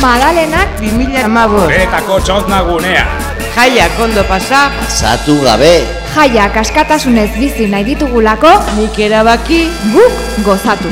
Madalenak 2015 Beretako txotna gunea. Jaiak ondo pasa Pasatu gabe. jaiak askatasunez bizi nahi ditugulako Nik erabaki guk gozatu.